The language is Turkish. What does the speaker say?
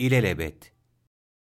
ilelebet.